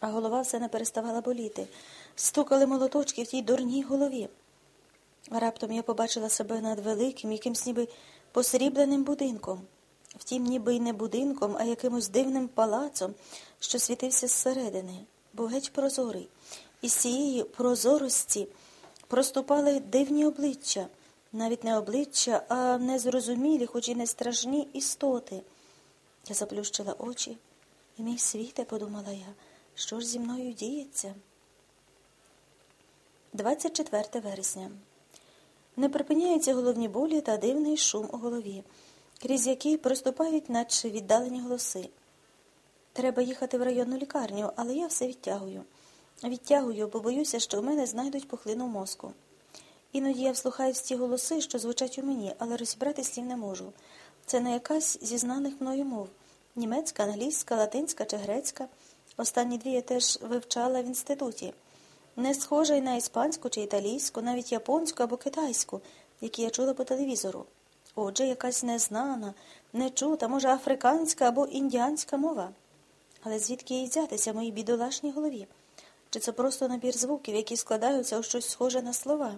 а голова все не переставала боліти. Стукали молоточки в тій дурній голові. Раптом я побачила себе над великим, якимсь ніби посрібленим будинком. Втім, ніби й не будинком, а якимось дивним палацом, що світився зсередини, був геть прозорий. І з цієї прозорості проступали дивні обличчя, навіть не обличчя, а незрозумілі, хоч і не страшні істоти. Я заплющила очі, і мій світе, подумала я, що ж зі мною діється? 24 вересня. Не припиняються головні болі та дивний шум у голові, крізь який проступають наче віддалені голоси. Треба їхати в районну лікарню, але я все відтягую. Відтягую, бо боюся, що в мене знайдуть пухлину мозку. Іноді я вслухаюсь ті голоси, що звучать у мені, але розібрати слів не можу. Це не якась зі знаних мною мов німецька, англійська, латинська чи грецька. Останні дві я теж вивчала в інституті. Не схожа й на іспанську чи італійську, навіть японську або китайську, які я чула по телевізору. Отже, якась незнана, нечута, може, африканська або індіанська мова. Але звідки їй взятися в моїй бідолашній голові? Чи це просто набір звуків, які складаються у щось схоже на слова?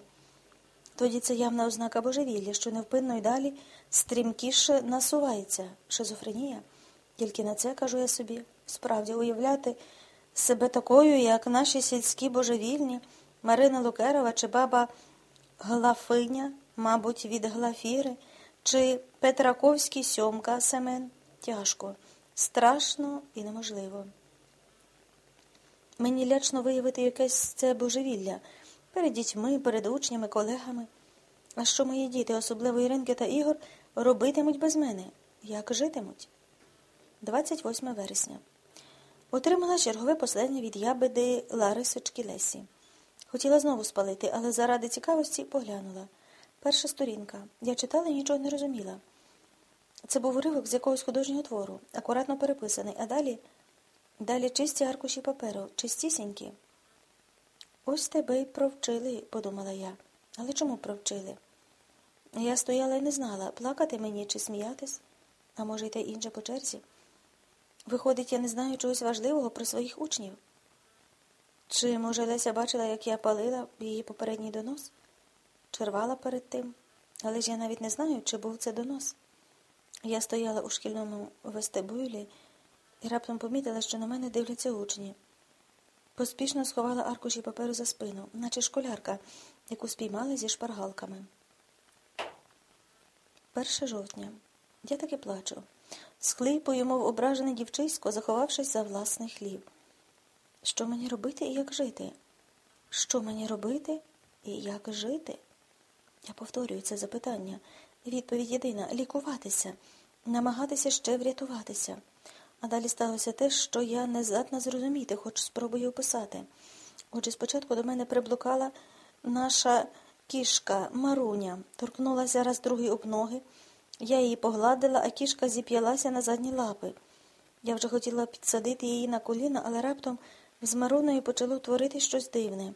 Тоді це явна ознака божевілля, що невпинно й далі стрімкіше насувається шизофренія. Тільки на це кажу я собі, справді уявляти себе такою, як наші сільські божевільні, Марина Лукерова чи баба Глафиня, мабуть, від Глафіри, чи Петраковський сьомка Семен. Тяжко, страшно і неможливо. Мені лячно виявити якесь це божевілля перед дітьми, перед учнями, колегами. А що мої діти, особливо Іринки та Ігор, робитимуть без мене? Як житимуть? 28 вересня. Отримала чергове послання від ябеди Ларисочки Лесі. Хотіла знову спалити, але заради цікавості поглянула. Перша сторінка. Я читала і нічого не розуміла. Це був уривок з якогось художнього твору, акуратно переписаний, а далі далі чисті аркуші паперу, чистісінькі. Ось тебе й провчили, подумала я. Але чому провчили? Я стояла і не знала, плакати мені чи сміятись, а може, й те інше по черзі. Виходить, я не знаю чогось важливого про своїх учнів. Чи, може, Леся бачила, як я палила її попередній донос? Чи рвала перед тим? Але ж я навіть не знаю, чи був це донос. Я стояла у шкільному вестибюлі і раптом помітила, що на мене дивляться учні. Поспішно сховала аркуші паперу за спину, наче школярка, яку спіймали зі шпаргалками. 1 жовтня. Я таки плачу. Схлипую, мов ображене дівчисько, заховавшись за власний хліб. Що мені робити і як жити? Що мені робити і як жити? Я повторюю це запитання. Відповідь єдина лікуватися, намагатися ще врятуватися. А далі сталося те, що я не здатна зрозуміти, хоч спробую описати. Отже, спочатку до мене приблукала наша кішка Маруня, торкнулася раз другий об ноги. Я її погладила, а кішка зіп'ялася на задні лапи. Я вже хотіла підсадити її на коліна, але раптом з Маруною почало творити щось дивне.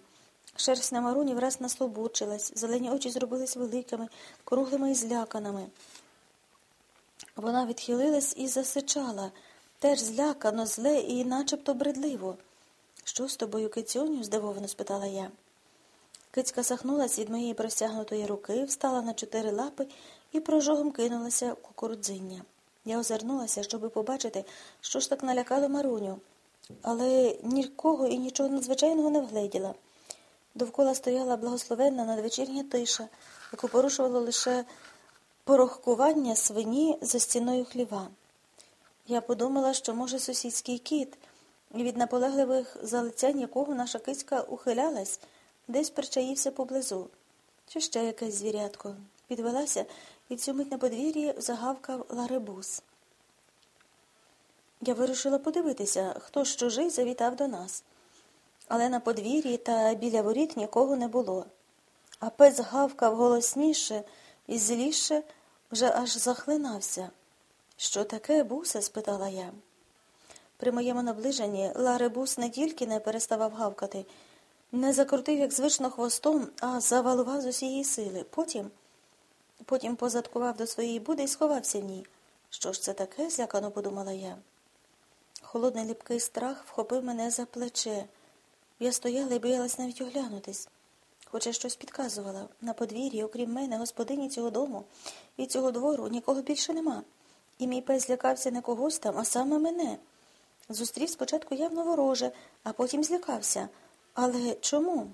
Шерсть на Маруні враз наслобучилась, зелені очі зробились великими, круглими і зляканими. Вона відхилилась і засичала, теж злякано, зле і начебто бредливо. Що з тобою, кицюню? здивовано спитала я. Кицька сахнулась від моєї простягнутої руки, встала на чотири лапи і прожогом кинулася в кукурудзиння. Я озирнулася, щоби побачити, що ж так налякало Маруню, але нікого і нічого надзвичайного не вгледіла. Довкола стояла благословенна надвечірня тиша, яку порушувало лише порохкування свині за стіною хліва. Я подумала, що, може, сусідський кіт, і від наполегливих залицянь якого наша кицька ухилялась, десь причаївся поблизу. Чи ще якесь звірятко. Підвелася і цю мить на подвір'ї загавкав ларебус. Я вирішила подивитися, хто з чужий завітав до нас. Але на подвір'ї та біля воріт нікого не було. А пес гавкав голосніше і зліше вже аж захлинався. Що таке, бусе? спитала я. При моєму наближенні ларебус не тільки не переставав гавкати, не закрутив, як звично, хвостом, а завалував з усієї сили. Потім потім позадкував до своєї буди і сховався в ній. Що ж це таке? злякано подумала я. Холодний липкий страх вхопив мене за плече. Я стояла і боялась навіть оглянутись. Хоча щось підказувала. На подвір'ї, окрім мене, господині цього дому і цього двору нікого більше нема. І мій пес злякався не когось там, а саме мене. Зустрів спочатку явно вороже, а потім злякався. Але чому?